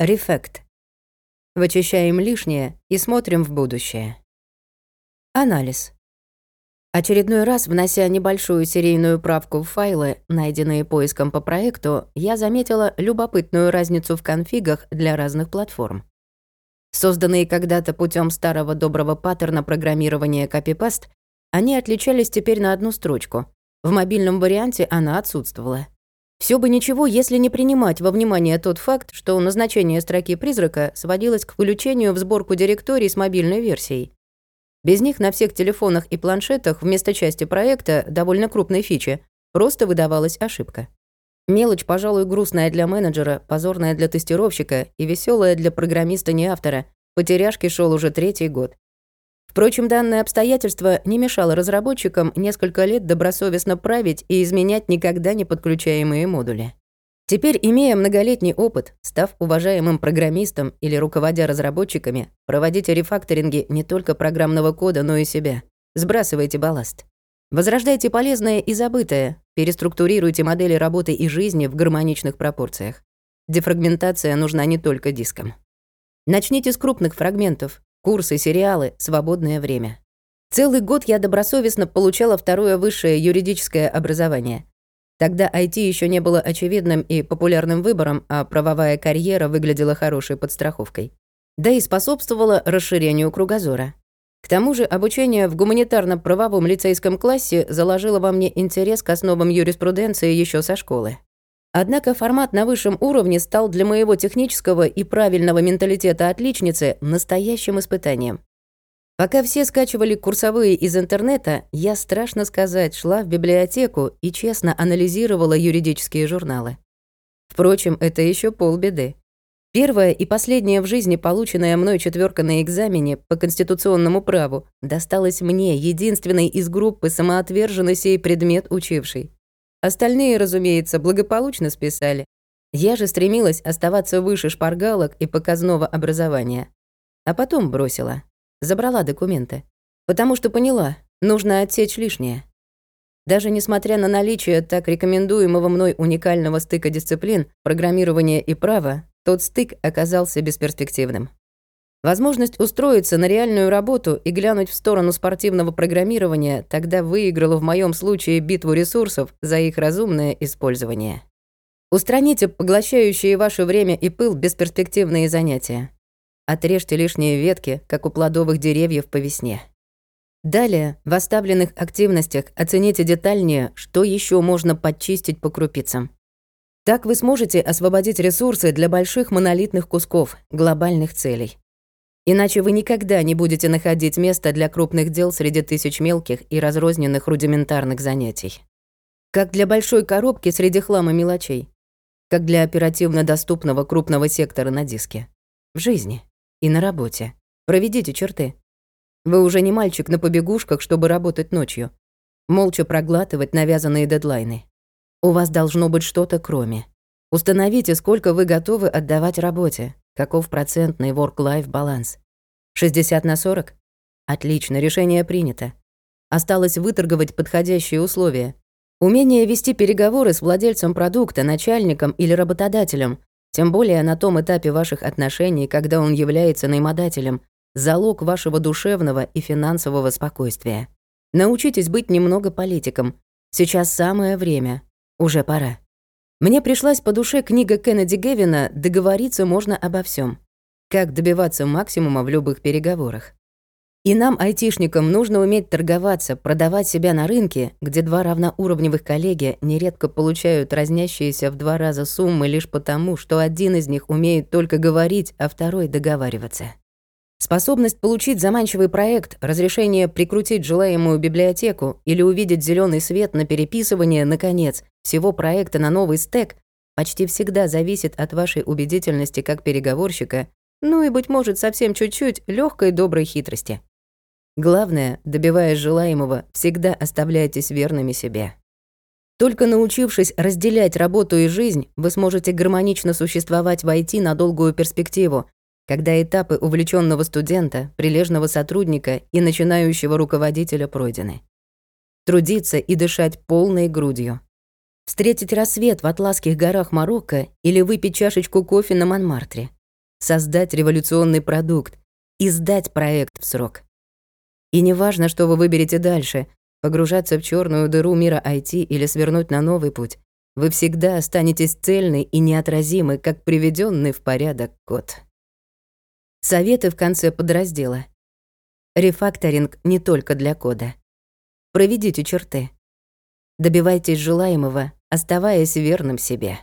Рефект. Вычищаем лишнее и смотрим в будущее. Анализ. Очередной раз, внося небольшую серийную правку в файлы, найденные поиском по проекту, я заметила любопытную разницу в конфигах для разных платформ. Созданные когда-то путем старого доброго паттерна программирования копипаст, они отличались теперь на одну строчку. В мобильном варианте она отсутствовала. Все бы ничего, если не принимать во внимание тот факт, что назначение строки призрака сводилось к включению в сборку директорий с мобильной версией. Без них на всех телефонах и планшетах вместо части проекта, довольно крупной фичи, просто выдавалась ошибка. Мелочь, пожалуй, грустная для менеджера, позорная для тестировщика и веселая для программиста не автора. Потеряшки шел уже третий год. Впрочем, данное обстоятельство не мешало разработчикам несколько лет добросовестно править и изменять никогда не подключаемые модули. Теперь, имея многолетний опыт, став уважаемым программистом или руководя разработчиками, проводите рефакторинги не только программного кода, но и себя. Сбрасывайте балласт. Возрождайте полезное и забытое, переструктурируйте модели работы и жизни в гармоничных пропорциях. Дефрагментация нужна не только дискам. Начните с крупных фрагментов, Курсы, сериалы, свободное время. Целый год я добросовестно получала второе высшее юридическое образование. Тогда IT еще не было очевидным и популярным выбором, а правовая карьера выглядела хорошей подстраховкой. Да и способствовала расширению кругозора. К тому же обучение в гуманитарно-правовом лицейском классе заложило во мне интерес к основам юриспруденции еще со школы. Однако формат на высшем уровне стал для моего технического и правильного менталитета отличницы настоящим испытанием. Пока все скачивали курсовые из интернета, я, страшно сказать, шла в библиотеку и честно анализировала юридические журналы. Впрочем, это еще полбеды. Первая и последняя в жизни полученная мной четверка на экзамене по конституционному праву досталась мне, единственной из группы самоотверженно сей предмет учившей. Остальные, разумеется, благополучно списали. Я же стремилась оставаться выше шпаргалок и показного образования. А потом бросила. Забрала документы. Потому что поняла, нужно отсечь лишнее. Даже несмотря на наличие так рекомендуемого мной уникального стыка дисциплин, программирования и права, тот стык оказался бесперспективным. Возможность устроиться на реальную работу и глянуть в сторону спортивного программирования тогда выиграла в моем случае битву ресурсов за их разумное использование. Устраните поглощающие ваше время и пыл бесперспективные занятия. Отрежьте лишние ветки, как у плодовых деревьев по весне. Далее, в оставленных активностях оцените детальнее, что еще можно подчистить по крупицам. Так вы сможете освободить ресурсы для больших монолитных кусков, глобальных целей. Иначе вы никогда не будете находить место для крупных дел среди тысяч мелких и разрозненных рудиментарных занятий. Как для большой коробки среди хлама мелочей. Как для оперативно доступного крупного сектора на диске. В жизни и на работе. Проведите черты. Вы уже не мальчик на побегушках, чтобы работать ночью. Молча проглатывать навязанные дедлайны. У вас должно быть что-то кроме. Установите, сколько вы готовы отдавать работе, Каков процентный work-life баланс? 60 на 40? Отлично, решение принято. Осталось выторговать подходящие условия. Умение вести переговоры с владельцем продукта, начальником или работодателем, тем более на том этапе ваших отношений, когда он является наимодателем, залог вашего душевного и финансового спокойствия. Научитесь быть немного политиком. Сейчас самое время. Уже пора. Мне пришлась по душе книга Кеннеди Гевина «Договориться можно обо всем. Как добиваться максимума в любых переговорах. И нам, айтишникам, нужно уметь торговаться, продавать себя на рынке, где два равноуровневых коллеги нередко получают разнящиеся в два раза суммы лишь потому, что один из них умеет только говорить, а второй договариваться. Способность получить заманчивый проект, разрешение прикрутить желаемую библиотеку или увидеть зеленый свет на переписывание, наконец, всего проекта на новый стек почти всегда зависит от вашей убедительности как переговорщика, ну и, быть может, совсем чуть-чуть легкой доброй хитрости. Главное, добиваясь желаемого, всегда оставляйтесь верными себе. Только научившись разделять работу и жизнь, вы сможете гармонично существовать в IT на долгую перспективу, когда этапы увлеченного студента, прилежного сотрудника и начинающего руководителя пройдены. Трудиться и дышать полной грудью. Встретить рассвет в атласских горах Марокко или выпить чашечку кофе на Монмартре. создать революционный продукт и сдать проект в срок. И неважно, что вы выберете дальше — погружаться в черную дыру мира IT или свернуть на новый путь, вы всегда останетесь цельны и неотразимы, как приведенный в порядок код. Советы в конце подраздела. Рефакторинг не только для кода. Проведите черты. Добивайтесь желаемого, оставаясь верным себе.